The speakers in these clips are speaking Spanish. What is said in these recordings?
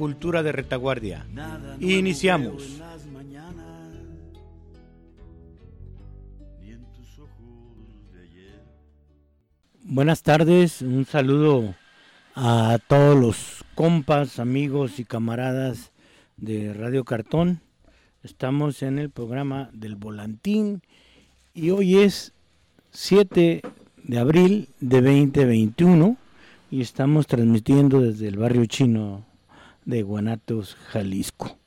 cultura de retaguardia. Iniciamos. Buenas tardes, un saludo a todos los compas, amigos y camaradas de Radio Cartón. Estamos en el programa del Volantín y hoy es 7 de abril de 2021 y estamos transmitiendo desde el barrio chino de Guanatos, Jalisco.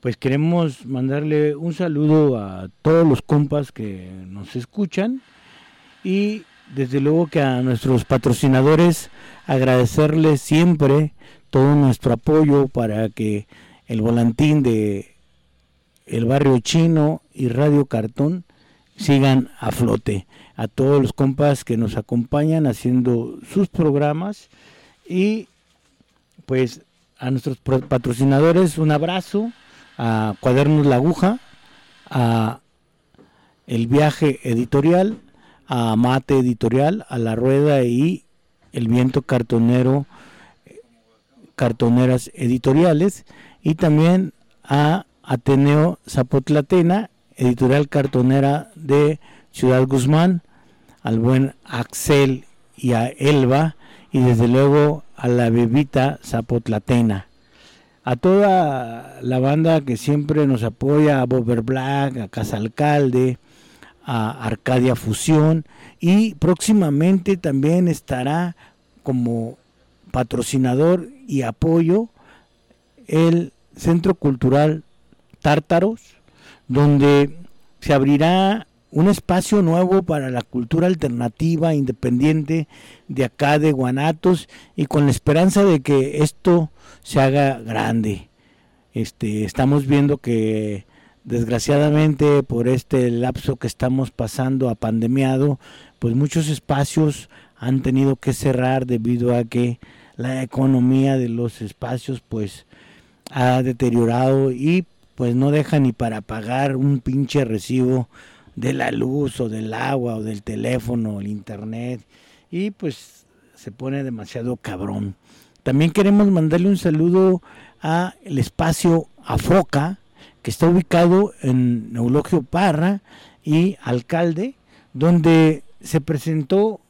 Pues queremos mandarle un saludo a todos los compas que nos escuchan y desde luego que a nuestros patrocinadores agradecerles siempre todo nuestro apoyo para que el volantín de el barrio chino y Radio Cartón sigan a flote. A todos los compas que nos acompañan haciendo sus programas y pues a nuestros patrocinadores un abrazo, a Cuadernos La Aguja, a El Viaje Editorial, a Mate Editorial, a La Rueda y El Viento Cartonero, Cartoneras Editoriales, y también a Ateneo Zapotlatena, Editorial Cartonera de Ciudad Guzmán, al buen Axel y a Elba, y desde luego a la bebita Zapotlatena. A toda la banda que siempre nos apoya, a Bober Black, a Casa Alcalde, a Arcadia Fusión y próximamente también estará como patrocinador y apoyo el Centro Cultural Tártaros, donde se abrirá un espacio nuevo para la cultura alternativa independiente de acá de Guanatos y con la esperanza de que esto se haga grande. Este, estamos viendo que desgraciadamente por este lapso que estamos pasando a pandemiado, pues muchos espacios han tenido que cerrar debido a que la economía de los espacios pues ha deteriorado y pues no deja ni para pagar un pinche recibo de la luz o del agua o del teléfono el internet y pues se pone demasiado cabrón. También queremos mandarle un saludo a el espacio Afoca que está ubicado en Neulogio Parra y Alcalde, donde se presentó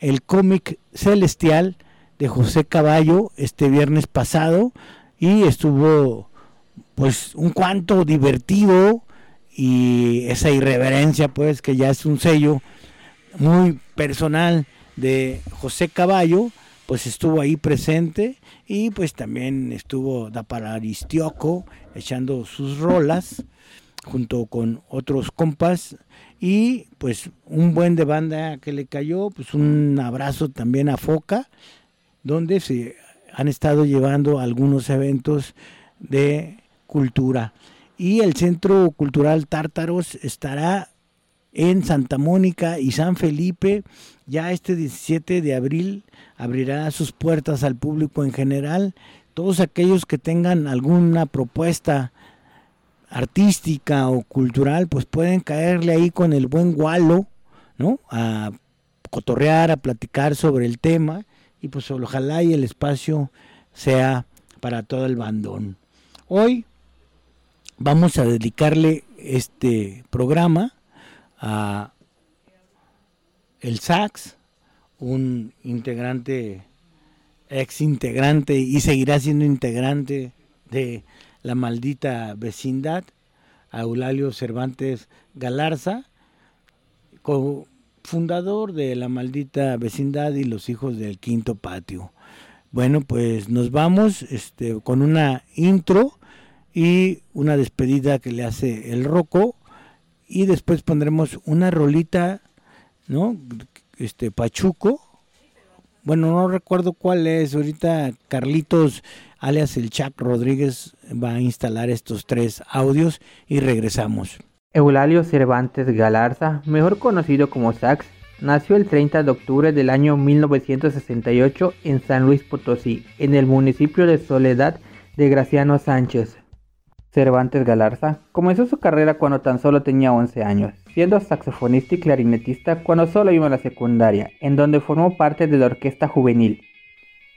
el cómic Celestial de José Caballo este viernes pasado y estuvo pues un cuanto divertido y esa irreverencia pues que ya es un sello muy personal de José Caballo pues estuvo ahí presente y pues también estuvo da para Aristioco echando sus rolas junto con otros compas y pues un buen de banda que le cayó, pues un abrazo también a Foca, donde se han estado llevando algunos eventos de cultura. Y el Centro Cultural Tártaros estará en Santa Mónica y San Felipe. Ya este 17 de abril abrirá sus puertas al público en general todos aquellos que tengan alguna propuesta artística o cultural, pues pueden caerle ahí con el buen gualo, ¿no? A cotorrear, a platicar sobre el tema y pues ojalá y el espacio sea para todo el bandón. Hoy vamos a dedicarle este programa a el sax, un integrante ex integrante y seguirá siendo integrante de la maldita vecindad, Eulalio Cervantes Galarza, fundador de la maldita vecindad y los hijos del quinto patio. Bueno, pues nos vamos este, con una intro y una despedida que le hace el Roco y después pondremos una rolita, ¿no? Este Pachuco, bueno, no recuerdo cuál es, ahorita Carlitos, alias el Chuck Rodríguez, va a instalar estos tres audios y regresamos. Eulalio Cervantes Galarza, mejor conocido como Sax, nació el 30 de octubre del año 1968 en San Luis Potosí, en el municipio de Soledad de Graciano Sánchez. Cervantes Galarza comenzó su carrera cuando tan solo tenía 11 años, siendo saxofonista y clarinetista cuando solo iba a la secundaria, en donde formó parte de la orquesta juvenil.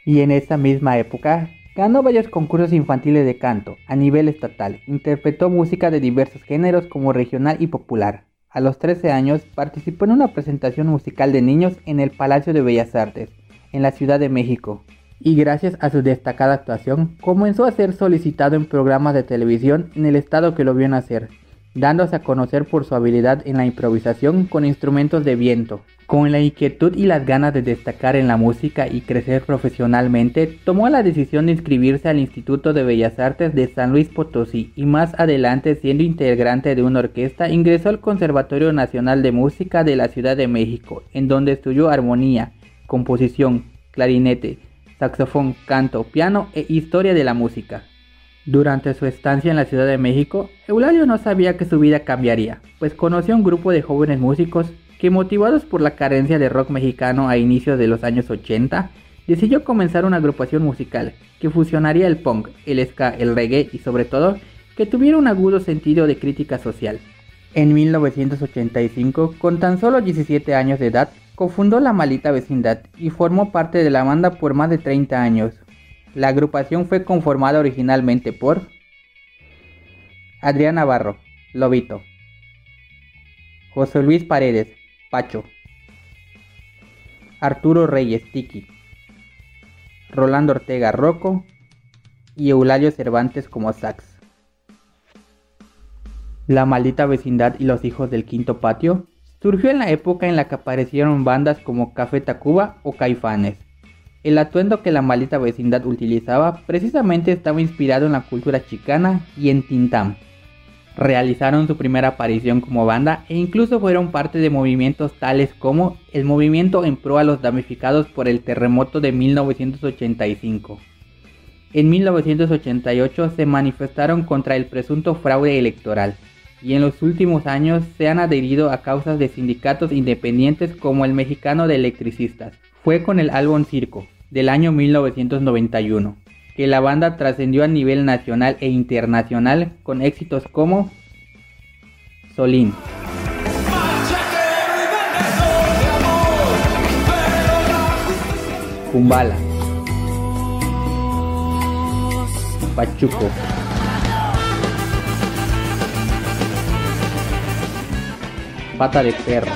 Y en esa misma época ganó varios concursos infantiles de canto a nivel estatal, interpretó música de diversos géneros como regional y popular. A los 13 años participó en una presentación musical de niños en el Palacio de Bellas Artes, en la Ciudad de México, y gracias a su destacada actuación comenzó a ser solicitado en programas de televisión en el estado que lo vio nacer, dándose a conocer por su habilidad en la improvisación con instrumentos de viento. Con la inquietud y las ganas de destacar en la música y crecer profesionalmente, tomó la decisión de inscribirse al Instituto de Bellas Artes de San Luis Potosí y más adelante siendo integrante de una orquesta ingresó al Conservatorio Nacional de Música de la Ciudad de México, en donde estudió armonía, composición, clarinete, saxofón, canto, piano e historia de la música. Durante su estancia en la Ciudad de México, Eulalio no sabía que su vida cambiaría, pues conoció a un grupo de jóvenes músicos que motivados por la carencia de rock mexicano a inicios de los años 80, decidió comenzar una agrupación musical que fusionaría el punk, el ska, el reggae y sobre todo que tuviera un agudo sentido de crítica social. En 1985, con tan solo 17 años de edad, cofundó la Malita Vecindad y formó parte de la banda por más de 30 años. La agrupación fue conformada originalmente por Adrián Navarro, Lobito, José Luis Paredes, Pacho, Arturo Reyes, Tiki, Rolando Ortega, Rocco y Eulalio Cervantes como sax. La maldita vecindad y los hijos del quinto patio surgió en la época en la que aparecieron bandas como Café Tacuba o Caifanes. El atuendo que la maldita vecindad utilizaba precisamente estaba inspirado en la cultura chicana y en Tintam. Realizaron su primera aparición como banda e incluso fueron parte de movimientos tales como el movimiento en pro a los damnificados por el terremoto de 1985. En 1988 se manifestaron contra el presunto fraude electoral y en los últimos años se han adherido a causas de sindicatos independientes como el mexicano de electricistas. Fue con el álbum Circo, del año 1991, que la banda trascendió a nivel nacional e internacional con éxitos como Solín. Kumbala. Pachuco. Pata de Perro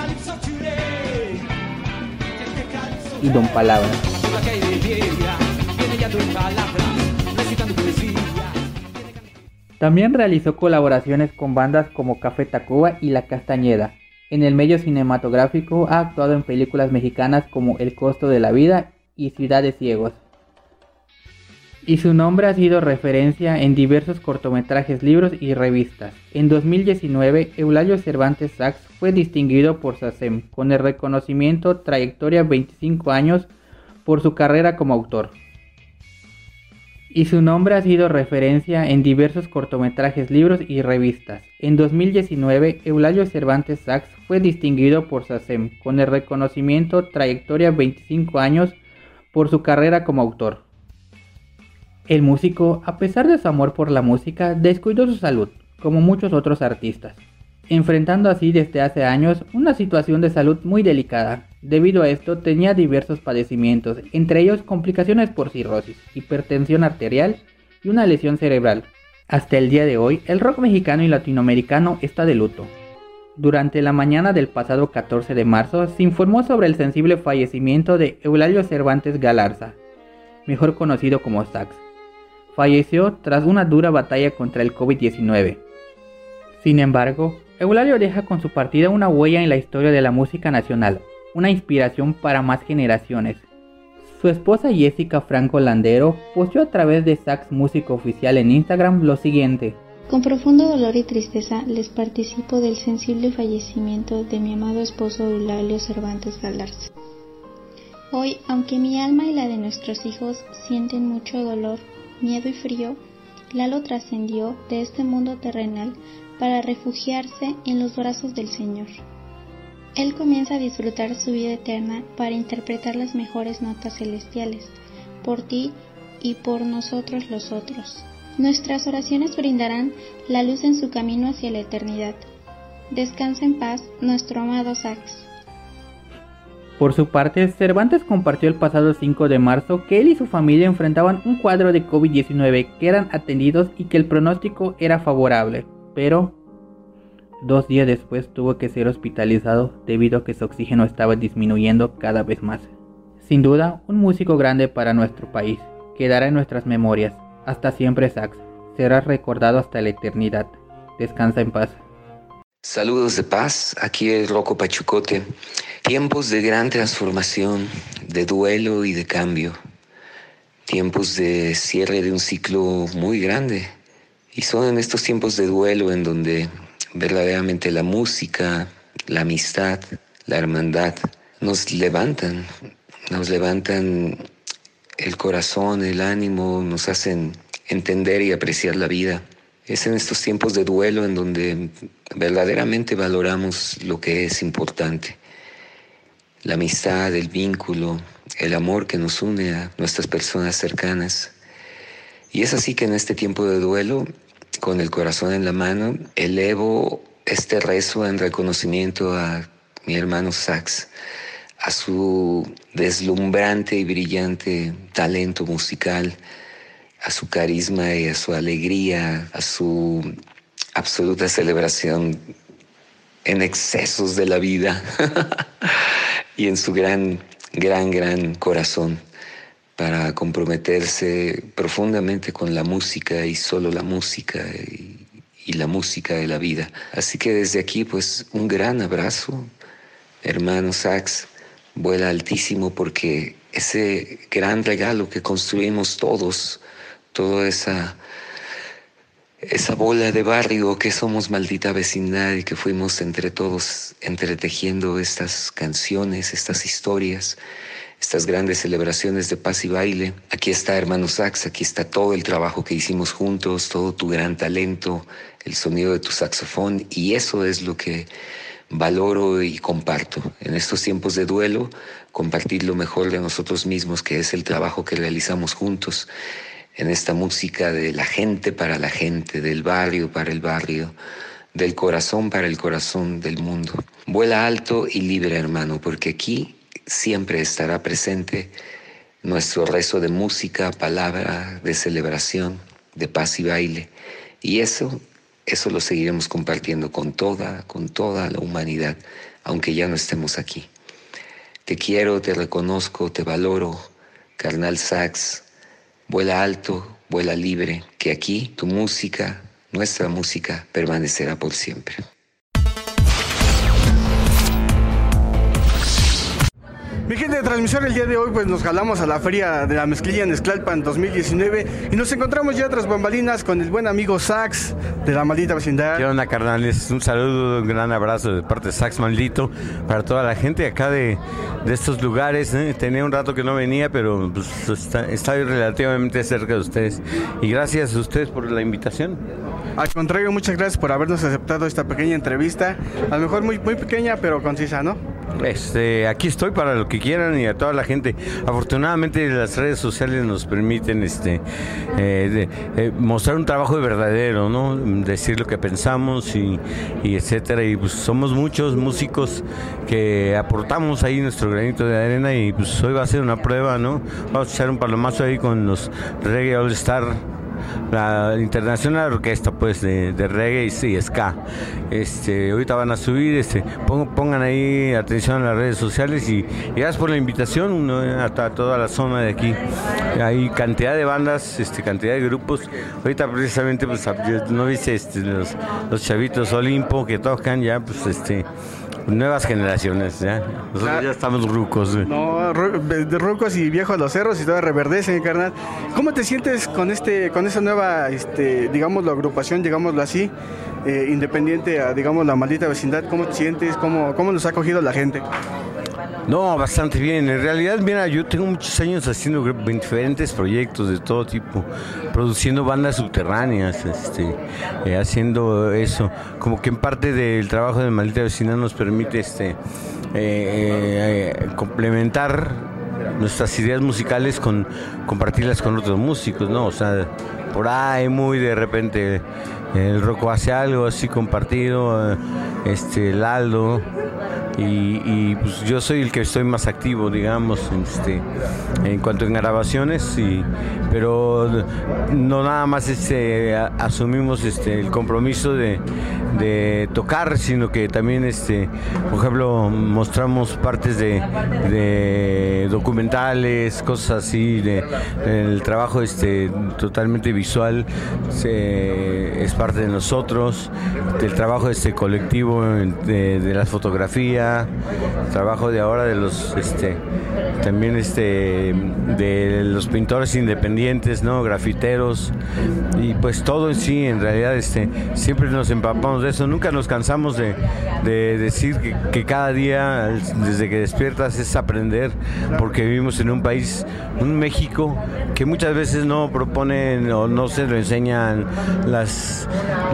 y Don Palabra. También realizó colaboraciones con bandas como Café Tacuba y La Castañeda. En el medio cinematográfico ha actuado en películas mexicanas como El costo de la vida y Ciudades Ciegos y su nombre ha sido referencia en diversos cortometrajes, libros y revistas. En 2019, Eulalio Cervantes Sachs fue distinguido por SACEM con el reconocimiento Trayectoria 25 años por su carrera como autor. Y su nombre ha sido referencia en diversos cortometrajes, libros y revistas. En 2019, Eulalio Cervantes Sachs fue distinguido por SACEM con el reconocimiento Trayectoria 25 años por su carrera como autor. El músico, a pesar de su amor por la música, descuidó su salud, como muchos otros artistas, enfrentando así desde hace años una situación de salud muy delicada. Debido a esto tenía diversos padecimientos, entre ellos complicaciones por cirrosis, hipertensión arterial y una lesión cerebral. Hasta el día de hoy, el rock mexicano y latinoamericano está de luto. Durante la mañana del pasado 14 de marzo se informó sobre el sensible fallecimiento de Eulalio Cervantes Galarza, mejor conocido como Sax, falleció tras una dura batalla contra el COVID-19. Sin embargo, Eulalio deja con su partida una huella en la historia de la música nacional, una inspiración para más generaciones. Su esposa Jessica Franco Landero posteó a través de Sax Músico Oficial en Instagram lo siguiente. Con profundo dolor y tristeza les participo del sensible fallecimiento de mi amado esposo Eulalio Cervantes Galarza. Hoy, aunque mi alma y la de nuestros hijos sienten mucho dolor, miedo y frío, Lalo trascendió de este mundo terrenal para refugiarse en los brazos del Señor. Él comienza a disfrutar su vida eterna para interpretar las mejores notas celestiales, por ti y por nosotros los otros. Nuestras oraciones brindarán la luz en su camino hacia la eternidad. Descansa en paz, nuestro amado Sax. Por su parte, Cervantes compartió el pasado 5 de marzo que él y su familia enfrentaban un cuadro de COVID-19 que eran atendidos y que el pronóstico era favorable, pero dos días después tuvo que ser hospitalizado debido a que su oxígeno estaba disminuyendo cada vez más. Sin duda, un músico grande para nuestro país, quedará en nuestras memorias. Hasta siempre, Sax. Será recordado hasta la eternidad. Descansa en paz. Saludos de paz, aquí es Rocco Pachucote. Tiempos de gran transformación, de duelo y de cambio. Tiempos de cierre de un ciclo muy grande. Y son en estos tiempos de duelo en donde verdaderamente la música, la amistad, la hermandad nos levantan, nos levantan el corazón, el ánimo, nos hacen entender y apreciar la vida. Es en estos tiempos de duelo en donde verdaderamente valoramos lo que es importante. La amistad, el vínculo, el amor que nos une a nuestras personas cercanas. Y es así que en este tiempo de duelo, con el corazón en la mano, elevo este rezo en reconocimiento a mi hermano Sax, a su deslumbrante y brillante talento musical, a su carisma y a su alegría, a su absoluta celebración en excesos de la vida y en su gran, gran, gran corazón para comprometerse profundamente con la música y solo la música y, la música de la vida. Así que desde aquí, pues un gran abrazo, hermano Sax, vuela altísimo porque ese gran regalo que construimos todos, toda esa, esa bola de barrio que somos maldita vecindad y que fuimos entre todos entretejiendo estas canciones, estas historias, estas grandes celebraciones de paz y baile. Aquí está hermano Sax, aquí está todo el trabajo que hicimos juntos, todo tu gran talento, el sonido de tu saxofón y eso es lo que valoro y comparto. En estos tiempos de duelo, compartir lo mejor de nosotros mismos, que es el trabajo que realizamos juntos en esta música de la gente para la gente, del barrio para el barrio, del corazón para el corazón del mundo. Vuela alto y libre, hermano, porque aquí siempre estará presente nuestro rezo de música, palabra, de celebración, de paz y baile. Y eso eso lo seguiremos compartiendo con toda, con toda la humanidad, aunque ya no estemos aquí. Te quiero, te reconozco, te valoro, carnal Sax, vuela alto, vuela libre, que aquí tu música, nuestra música, permanecerá por siempre. Mi gente de transmisión, el día de hoy pues nos jalamos a la feria de la mezclilla en Esclalpan 2019 y nos encontramos ya tras bambalinas con el buen amigo Sax de la maldita vecindad. ¿Qué onda carnales? Un saludo, un gran abrazo de parte de Sax Maldito para toda la gente acá de, de estos lugares. ¿eh? Tenía un rato que no venía, pero pues, está, está relativamente cerca de ustedes. Y gracias a ustedes por la invitación. Al contrario, muchas gracias por habernos aceptado esta pequeña entrevista. A lo mejor muy, muy pequeña, pero concisa, ¿no? Este, aquí estoy para lo que quieran y a toda la gente. Afortunadamente las redes sociales nos permiten este, eh, eh, mostrar un trabajo de verdadero, ¿no? Decir lo que pensamos y, y etcétera. Y pues somos muchos músicos que aportamos ahí nuestro granito de arena y pues hoy va a ser una prueba, ¿no? Vamos a echar un palomazo ahí con los Reggae All Star la internacional orquesta pues de, reggae y sí, ska. Este, ahorita van a subir, este, pongan ahí atención a las redes sociales y, gracias por la invitación ¿no? a, toda la zona de aquí. Hay cantidad de bandas, este, cantidad de grupos. Ahorita precisamente pues no viste este, los chavitos Olimpo que tocan ya pues este Nuevas generaciones, ya. Nosotros ah, ya estamos rucos. No, de rucos y viejos los cerros y todo reverdece, carnal. ¿Cómo te sientes con este, con esa nueva, este, digamos, la agrupación, digámoslo así, eh, independiente a, digamos, la maldita vecindad? ¿Cómo te sientes? ¿Cómo, cómo nos ha cogido la gente? No, bastante bien. En realidad, mira, yo tengo muchos años haciendo diferentes proyectos de todo tipo, produciendo bandas subterráneas, este, eh, haciendo eso. Como que en parte del trabajo de Maldita Vecina nos permite este, eh, eh, complementar nuestras ideas musicales con compartirlas con otros músicos, ¿no? O sea, por ahí muy de repente el Rocco hace algo así compartido, este, el Aldo y, pues yo soy el que estoy más activo, digamos, este, en cuanto a grabaciones, y, pero no nada más este, asumimos este, el compromiso de, tocar, sino que también, este, por ejemplo, mostramos partes de, documentales, cosas así, de, el trabajo este, totalmente visual es parte de nosotros, del trabajo este colectivo de, de la fotografía trabajo de ahora de los este también este de los pintores independientes, ¿no? grafiteros y pues todo en sí en realidad este siempre nos empapamos de eso, nunca nos cansamos de, decir que, cada día desde que despiertas es aprender porque vivimos en un país, un México que muchas veces no proponen o no se lo enseñan las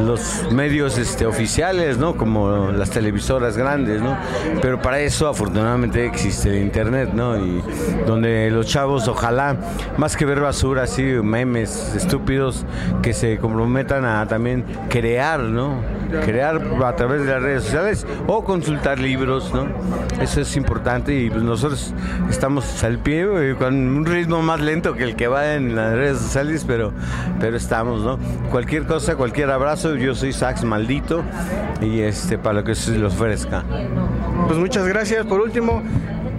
los medios este oficiales, ¿no? como las televisoras grandes, ¿no? Pero para eso afortunadamente existe internet, ¿no? Y donde los chavos, ojalá, más que ver basura, así, memes estúpidos, que se comprometan a también crear, ¿no? Crear a través de las redes sociales o consultar libros, ¿no? Eso es importante y pues nosotros estamos al pie eh, con un ritmo más lento que el que va en las redes sociales, pero, pero estamos, ¿no? Cualquier cosa, cualquier abrazo, yo soy Sax Maldito y este para lo que se les ofrezca. Pues muchas gracias. Por último,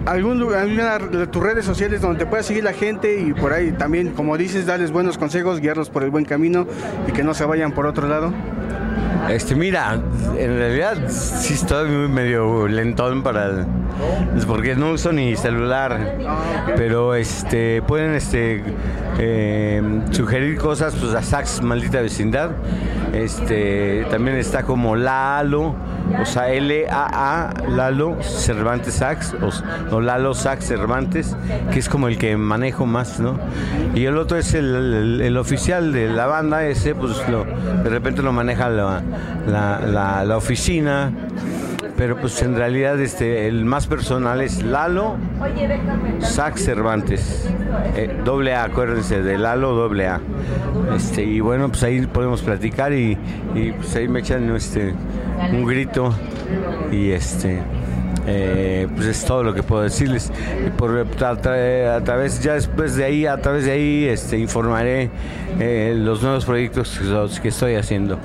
algún lugar, de tus redes sociales donde te pueda seguir la gente y por ahí también, como dices, darles buenos consejos, guiarlos por el buen camino y que no se vayan por otro lado. Este, mira, en realidad sí estoy medio lentón para porque no uso ni celular, pero este pueden este eh, sugerir cosas pues a Sax maldita vecindad. Este también está como Lalo o sea, L-A-A, Lalo Cervantes Sax, o, Lalo Sax Cervantes, que es como el que manejo más, ¿no? Y el otro es el, oficial de la banda, ese, pues lo, de repente lo maneja la, la, oficina pero pues en realidad este el más personal es Lalo Sax Cervantes. Eh, doble A acuérdense de Lalo doble A. Este y bueno pues ahí podemos platicar y, pues ahí me echan este un grito y este eh, pues es todo lo que puedo decirles. Por a, través ya después de ahí a través de ahí este informaré eh, los nuevos proyectos que estoy haciendo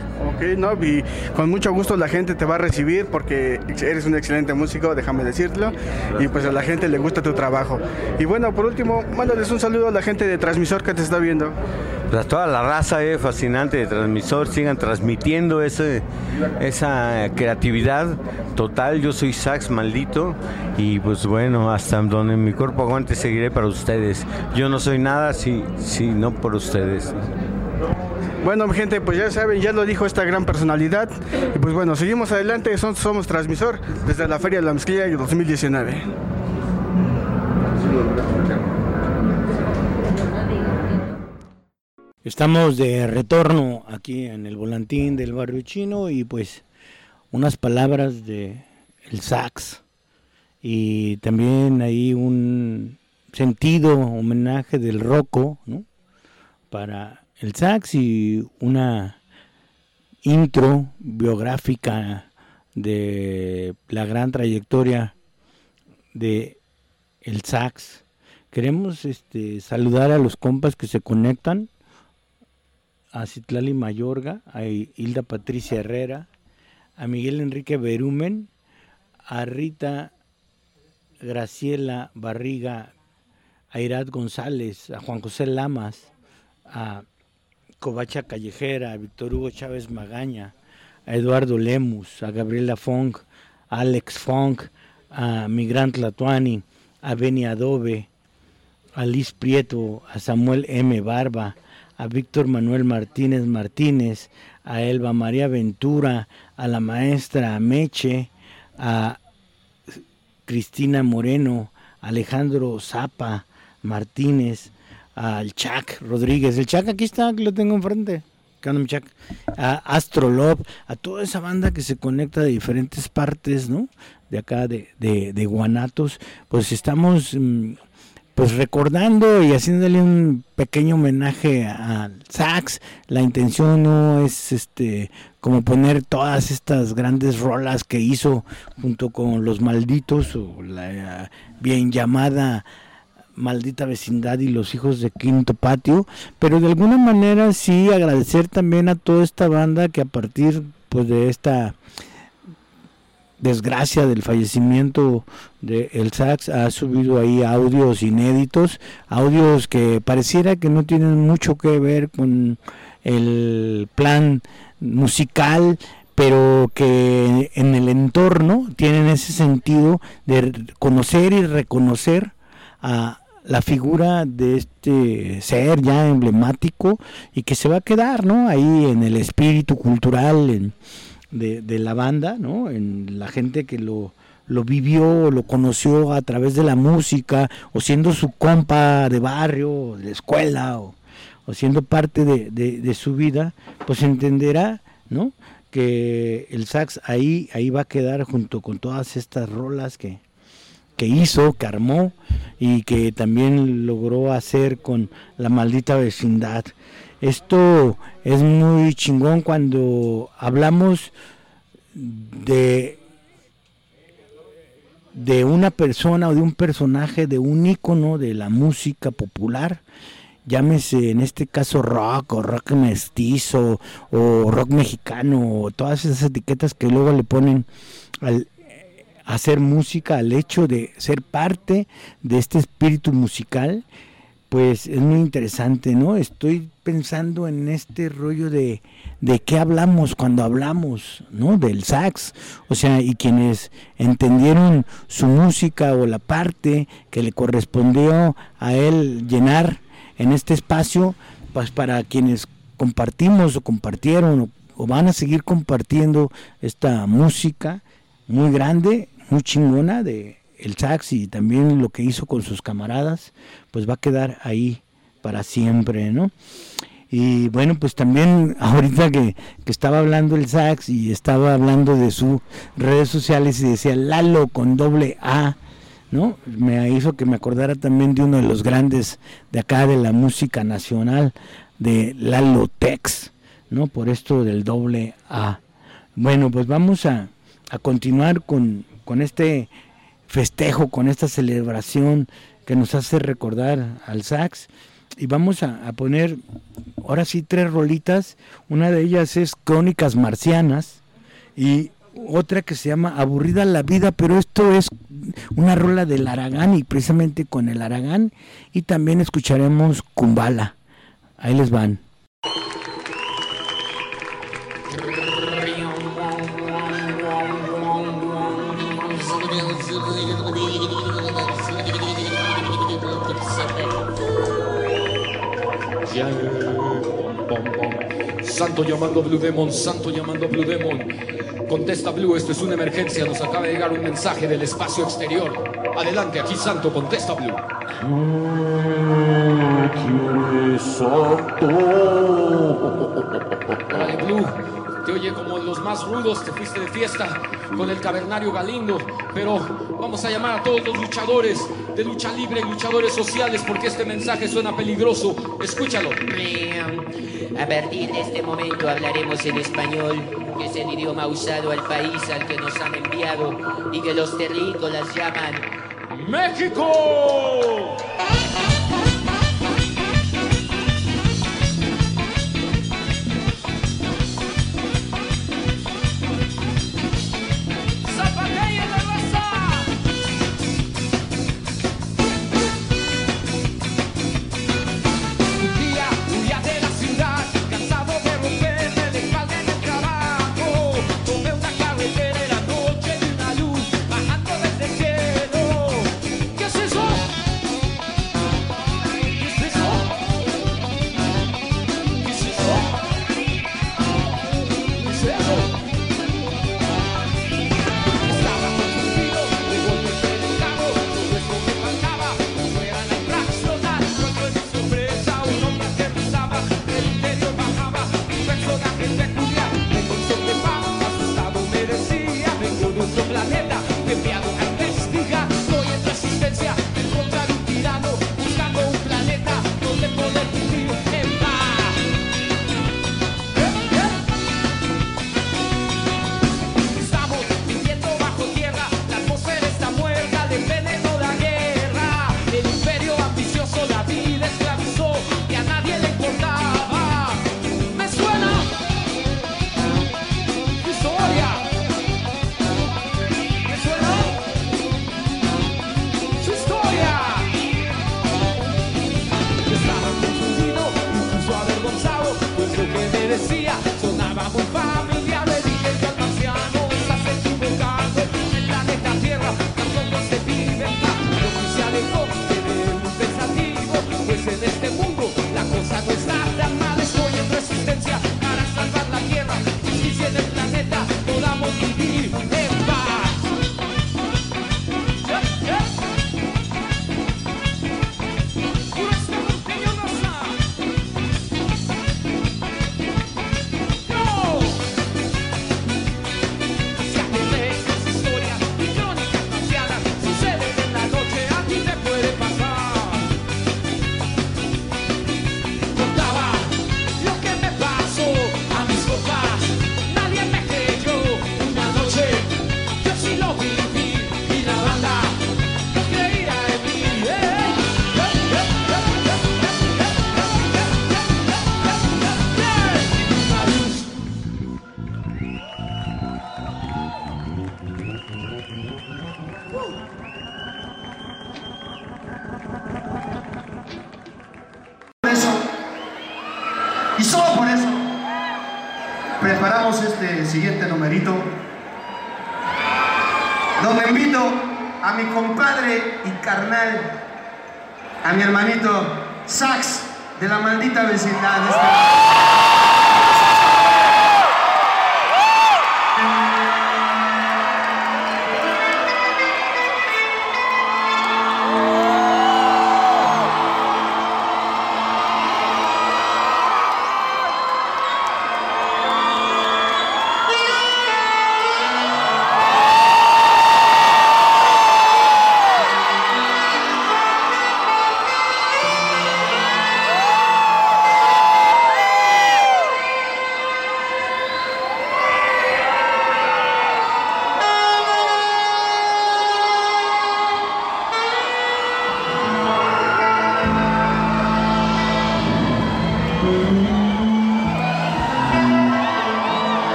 y con mucho gusto la gente te va a recibir porque eres un excelente músico déjame decirlo y pues a la gente le gusta tu trabajo y bueno por último mándales un saludo a la gente de transmisor que te está viendo pues a toda la raza eh, fascinante de transmisor sigan transmitiendo ese, esa creatividad total yo soy Sax maldito y pues bueno, hasta donde mi cuerpo aguante seguiré para ustedes. Yo no soy nada si, si no por ustedes. Bueno, gente, pues ya saben, ya lo dijo esta gran personalidad. Y pues bueno, seguimos adelante. Somos, transmisor desde la Feria de la Mezquilla 2019. Estamos de retorno aquí en el volantín del barrio chino y pues unas palabras de el sax y también hay un sentido homenaje del roco para el sax y una intro biográfica de la gran trayectoria de el sax. Queremos este, saludar a los compas que se conectan, a Citlali Mayorga, a Hilda Patricia Herrera, a Miguel Enrique Berumen, a Rita Graciela Barriga, a Irat González, a Juan José Lamas, a Covacha Callejera, a Víctor Hugo Chávez Magaña, a Eduardo Lemus, a Gabriela Fong, a Alex Fong, a Migrant Latuani, a Beni Adobe, a Liz Prieto, a Samuel M. Barba, a Víctor Manuel Martínez Martínez, a Elba María Ventura, a la maestra Meche, a Cristina Moreno, Alejandro Zapa Martínez, al Chac Rodríguez. El Chac aquí está, que lo tengo enfrente. Chac, a Astrolove, a toda esa banda que se conecta de diferentes partes, ¿no? De acá, de, de, Guanatos, pues estamos mm, pues recordando y haciéndole un pequeño homenaje al sax. La intención no es este como poner todas estas grandes rolas que hizo junto con los malditos o la bien llamada maldita vecindad y los hijos de Quinto Patio, pero de alguna manera sí agradecer también a toda esta banda que a partir pues de esta desgracia del fallecimiento de el sax ha subido ahí audios inéditos, audios que pareciera que no tienen mucho que ver con el plan musical, pero que en el entorno tienen ese sentido de conocer y reconocer a la figura de este ser ya emblemático y que se va a quedar, ¿no? Ahí en el espíritu cultural, en, de, la banda, ¿no? En la gente que lo, lo vivió, lo conoció a través de la música, o siendo su compa de barrio, de escuela, o, siendo parte de, su vida, pues entenderá, ¿no? Que el sax ahí, ahí va a quedar junto con todas estas rolas que, que hizo, que armó y que también logró hacer con la maldita vecindad. Esto es muy chingón cuando hablamos de de una persona o de un personaje, de un ícono de la música popular, llámese en este caso rock o rock mestizo o rock mexicano o todas esas etiquetas que luego le ponen al hacer música, al hecho de ser parte de este espíritu musical pues es muy interesante, ¿no? Estoy pensando en este rollo de, de qué hablamos cuando hablamos, ¿no? Del sax, o sea, y quienes entendieron su música o la parte que le correspondió a él llenar en este espacio, pues para quienes compartimos o compartieron o, o van a seguir compartiendo esta música muy grande, muy chingona de el sax y también lo que hizo con sus camaradas, pues va a quedar ahí para siempre, ¿no? Y bueno, pues también ahorita que, estaba hablando el sax y estaba hablando de sus redes sociales y decía Lalo con doble A, ¿no? Me hizo que me acordara también de uno de los grandes de acá de la música nacional, de Lalo Tex, ¿no? Por esto del doble A. Bueno, pues vamos a, a continuar con, con este festejo, con esta celebración que nos hace recordar al sax. Y vamos a, poner ahora sí tres rolitas. Una de ellas es Crónicas Marcianas y otra que se llama Aburrida la vida, pero esto es una rola del Aragán y precisamente con el Aragán. Y también escucharemos Kumbala. Ahí les van. Santo llamando Blue Demon, Santo llamando Blue Demon. Contesta Blue, esto es una emergencia, nos acaba de llegar un mensaje del espacio exterior. Adelante, aquí Santo, contesta Blue. Vale, Blue, te oye como los más rudos, te fuiste de fiesta con el cavernario Galindo, pero vamos a llamar a todos los luchadores de lucha libre, luchadores sociales, porque este mensaje suena peligroso. Escúchalo. A partir de este momento hablaremos en español, que es el idioma usado al país al que nos han enviado y que los terrícolas llaman México.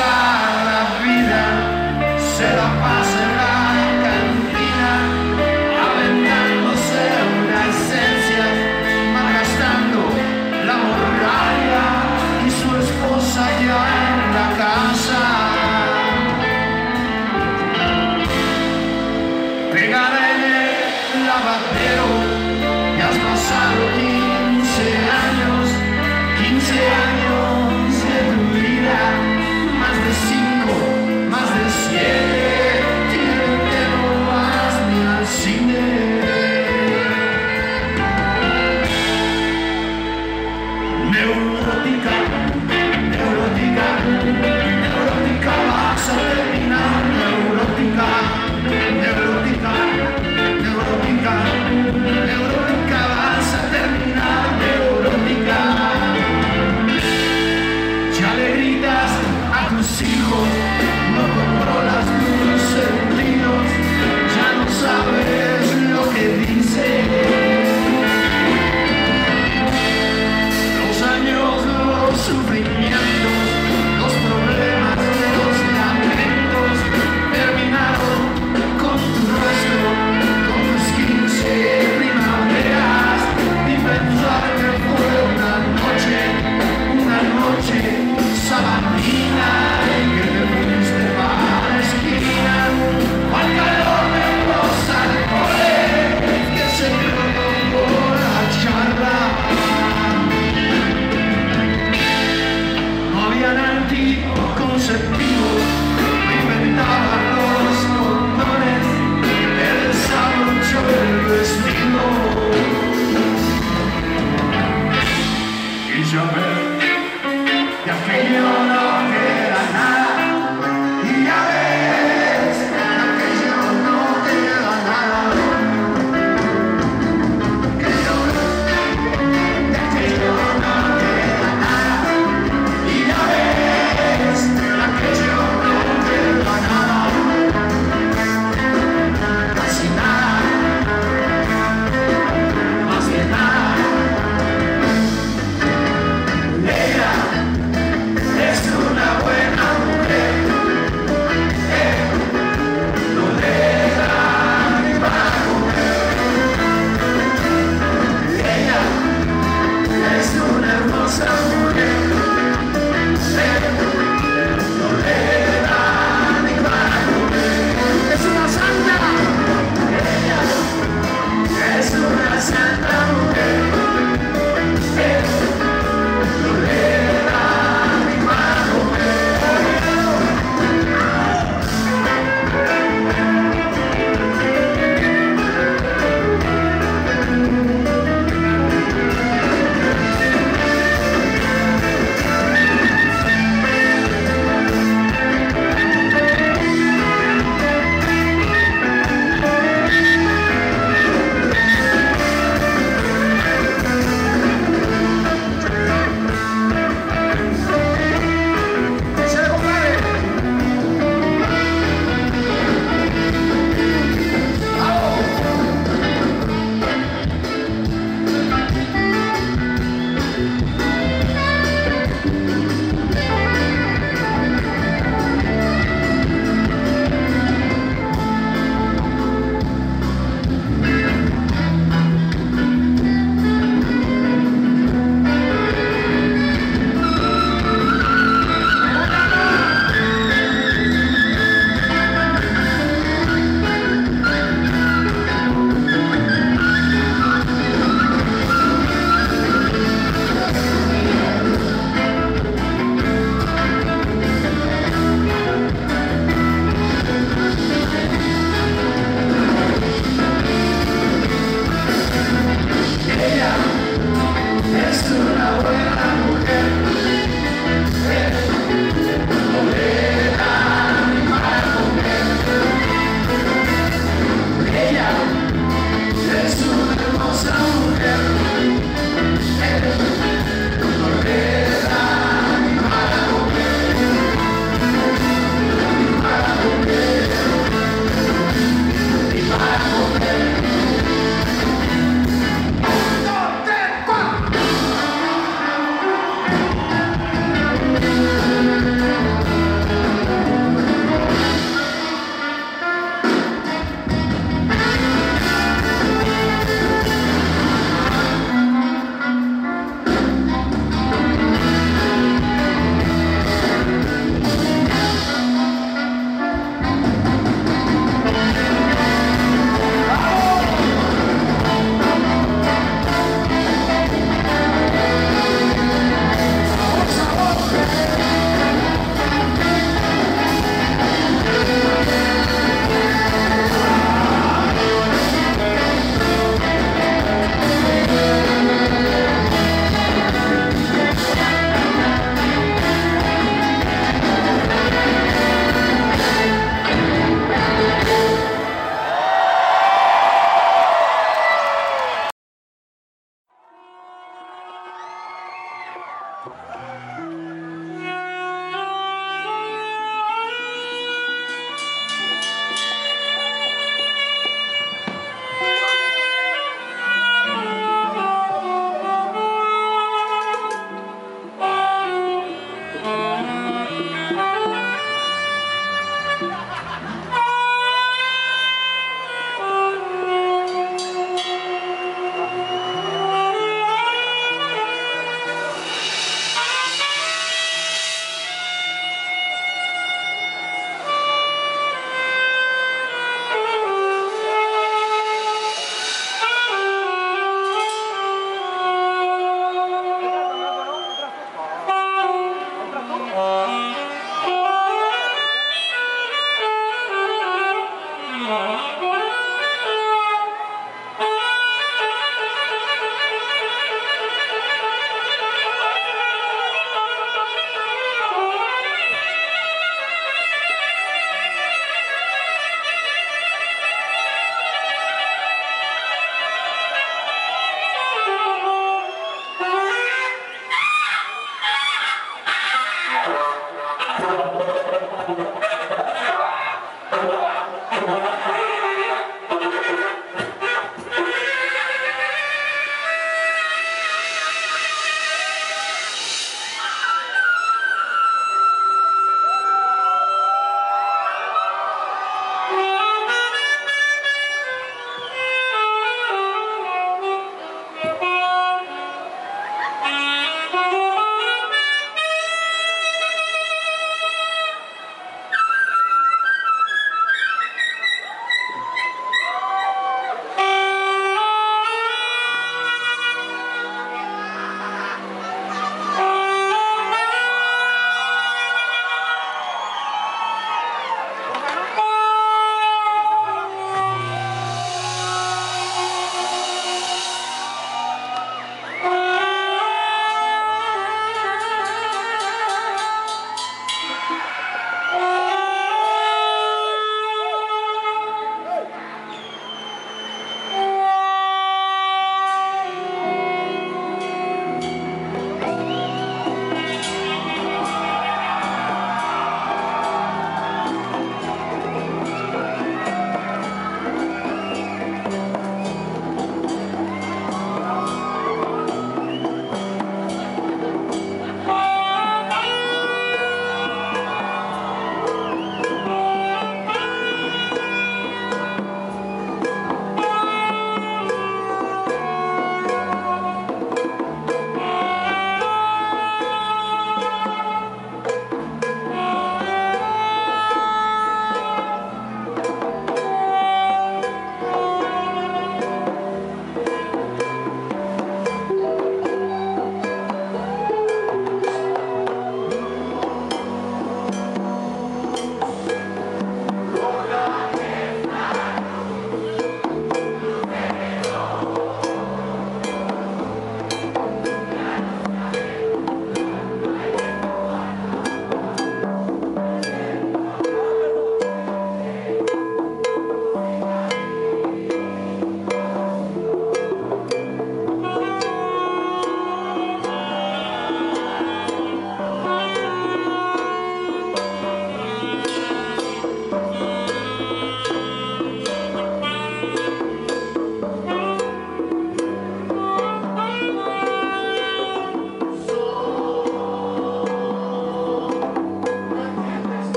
し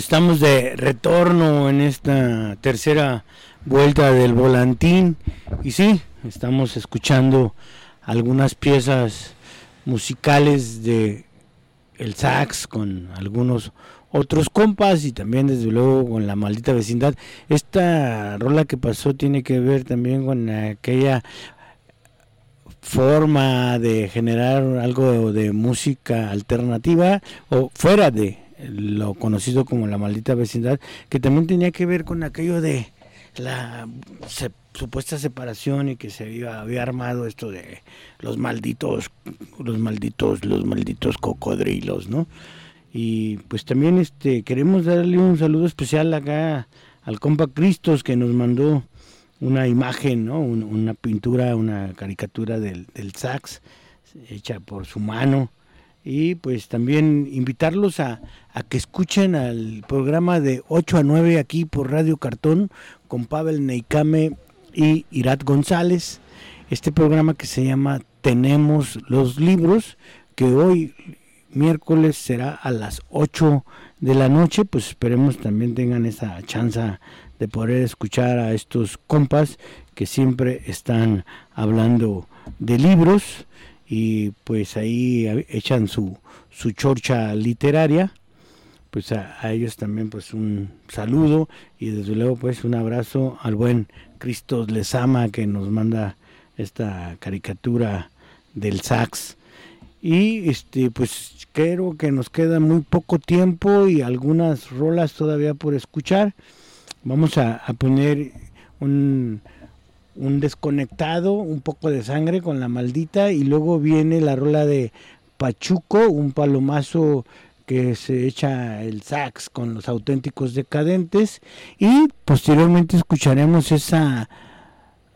Pues estamos de retorno en esta tercera vuelta del volantín y sí, estamos escuchando algunas piezas musicales de el sax con algunos otros compas y también desde luego con la maldita vecindad. Esta rola que pasó tiene que ver también con aquella forma de generar algo de música alternativa o fuera de lo conocido como la maldita vecindad, que también tenía que ver con aquello de la supuesta separación y que se había, armado esto de los malditos, los malditos, los malditos cocodrilos, ¿no? Y pues también este queremos darle un saludo especial acá al compa Cristos que nos mandó una imagen, ¿no? una pintura, una caricatura del, del sax hecha por su mano y pues también invitarlos a, que escuchen al programa de 8 a 9 aquí por Radio Cartón con Pavel Neikame y Irat González. Este programa que se llama Tenemos los libros, que hoy miércoles será a las 8 de la noche, pues esperemos también tengan esa chance de poder escuchar a estos compas que siempre están hablando de libros y pues ahí echan su, su chorcha literaria pues a, ellos también pues un saludo y desde luego pues un abrazo al buen Cristo Lesama que nos manda esta caricatura del sax. Y este pues creo que nos queda muy poco tiempo y algunas rolas todavía por escuchar. Vamos a poner un un desconectado, un poco de sangre con la maldita y luego viene la rola de Pachuco, un palomazo que se echa el sax con los auténticos decadentes y posteriormente escucharemos esa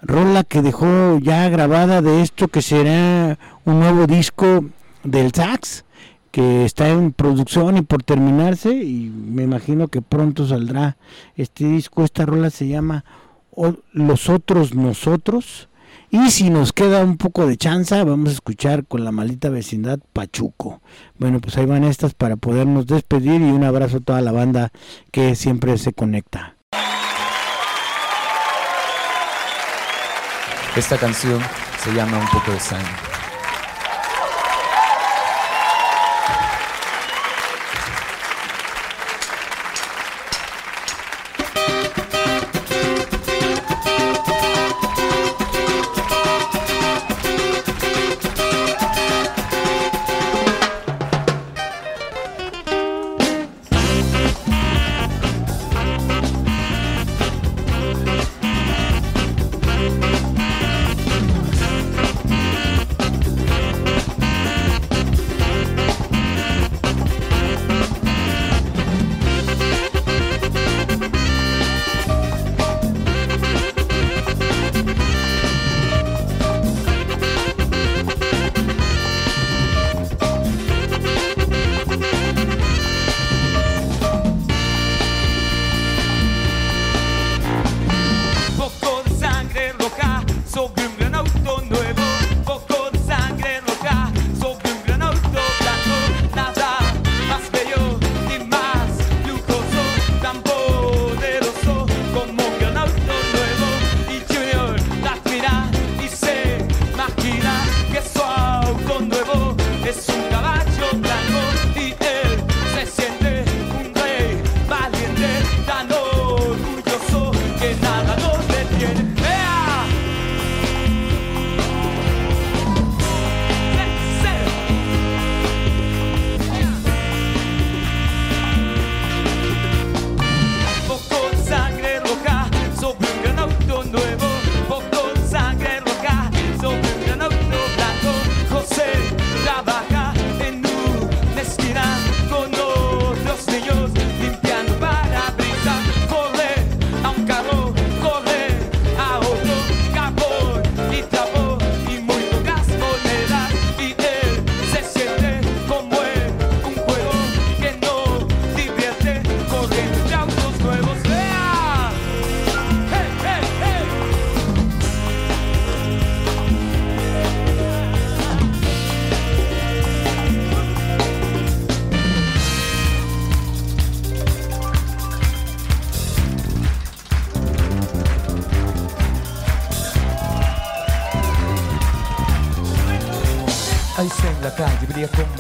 rola que dejó ya grabada de esto que será un nuevo disco del sax que está en producción y por terminarse y me imagino que pronto saldrá este disco, esta rola se llama los otros nosotros. Y si nos queda un poco de chanza, vamos a escuchar con la maldita vecindad Pachuco. Bueno, pues ahí van estas para podernos despedir y un abrazo a toda la banda que siempre se conecta. Esta canción se llama Un poco de sangre.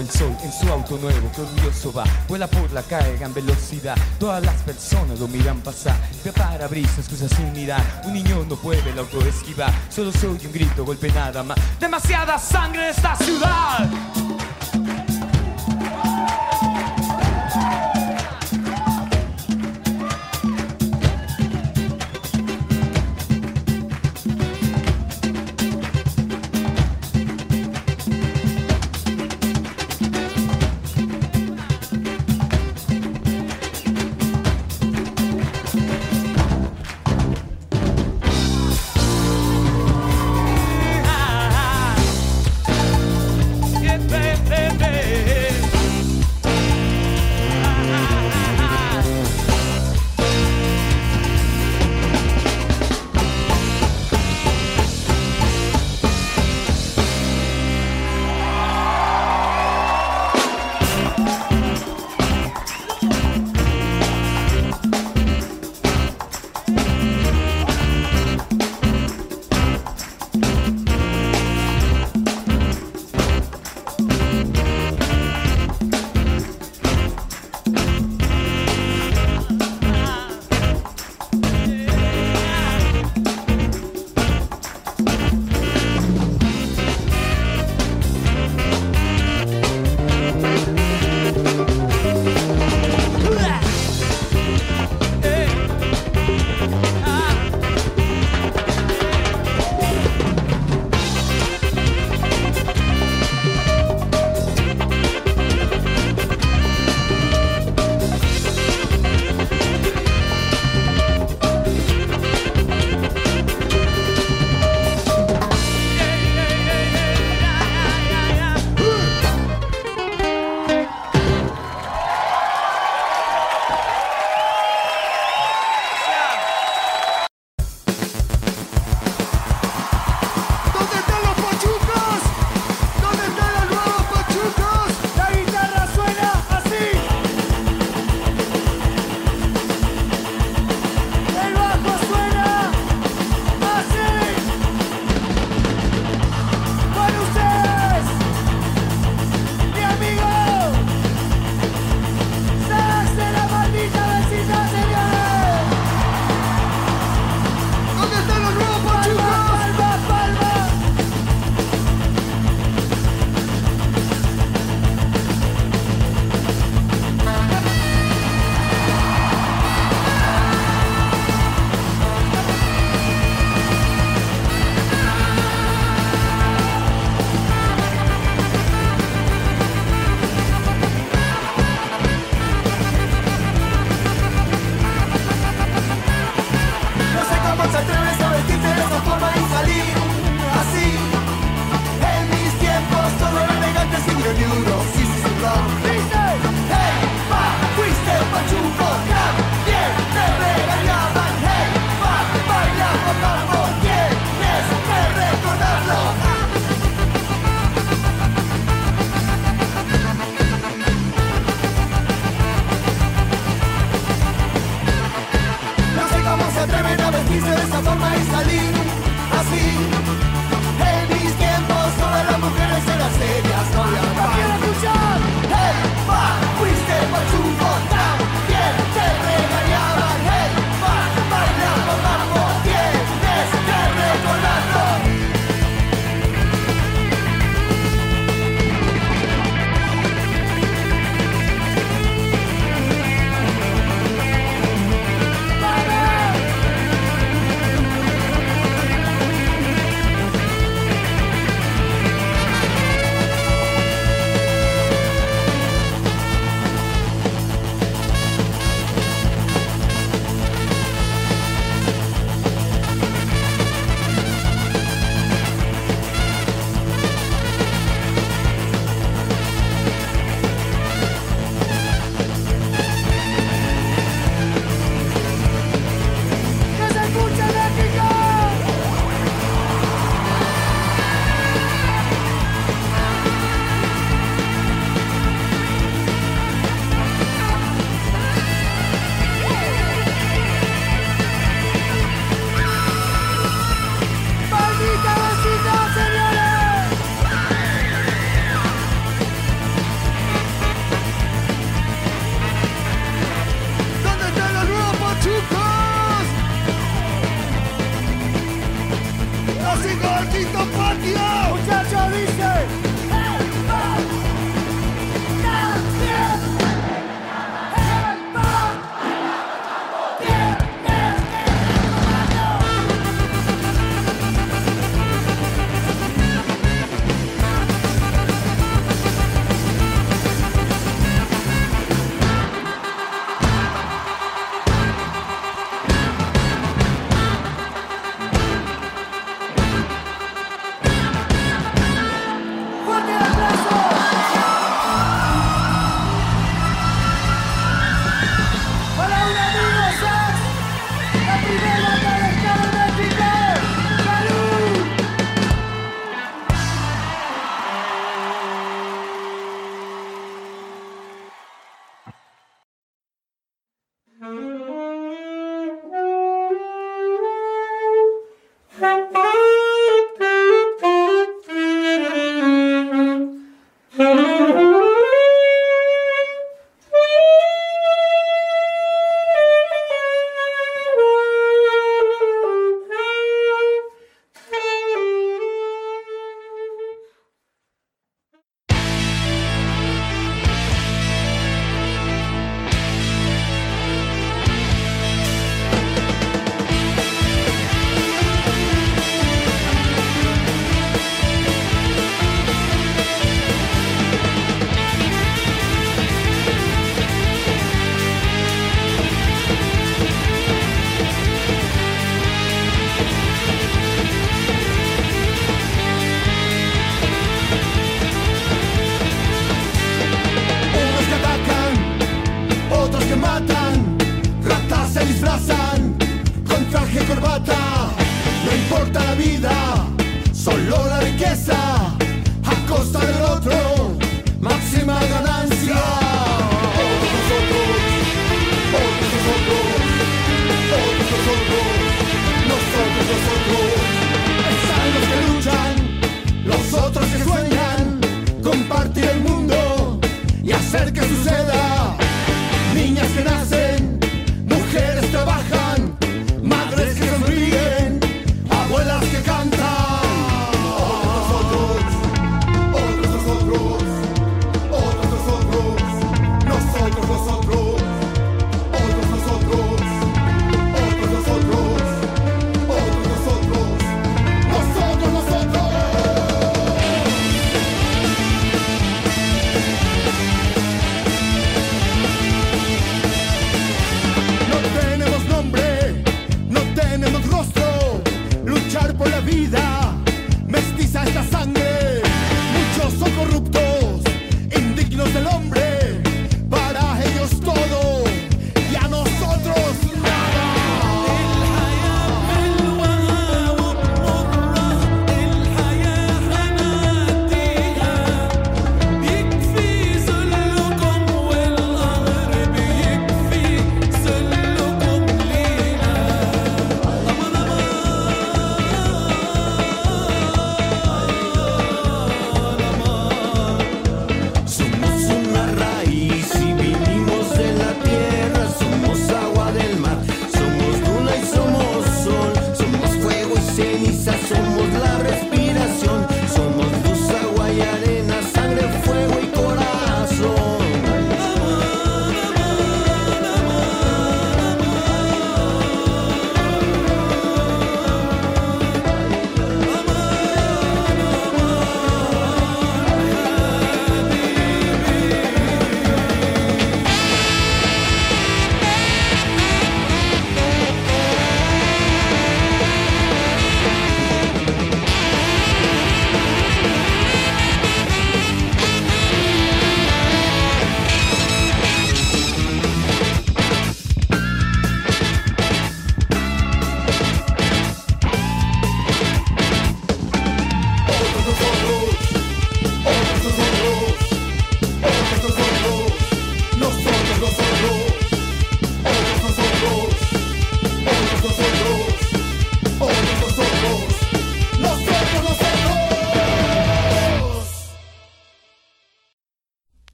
El sol en su auto nuevo que orgulloso va. Vuela por la calle a gran velocidad. Todas las personas lo miran pasar. De parabrisas cruza su mirar Un niño no puede el auto esquivar. Solo soy un grito, golpe nada más. Demasiada sangre en esta ciudad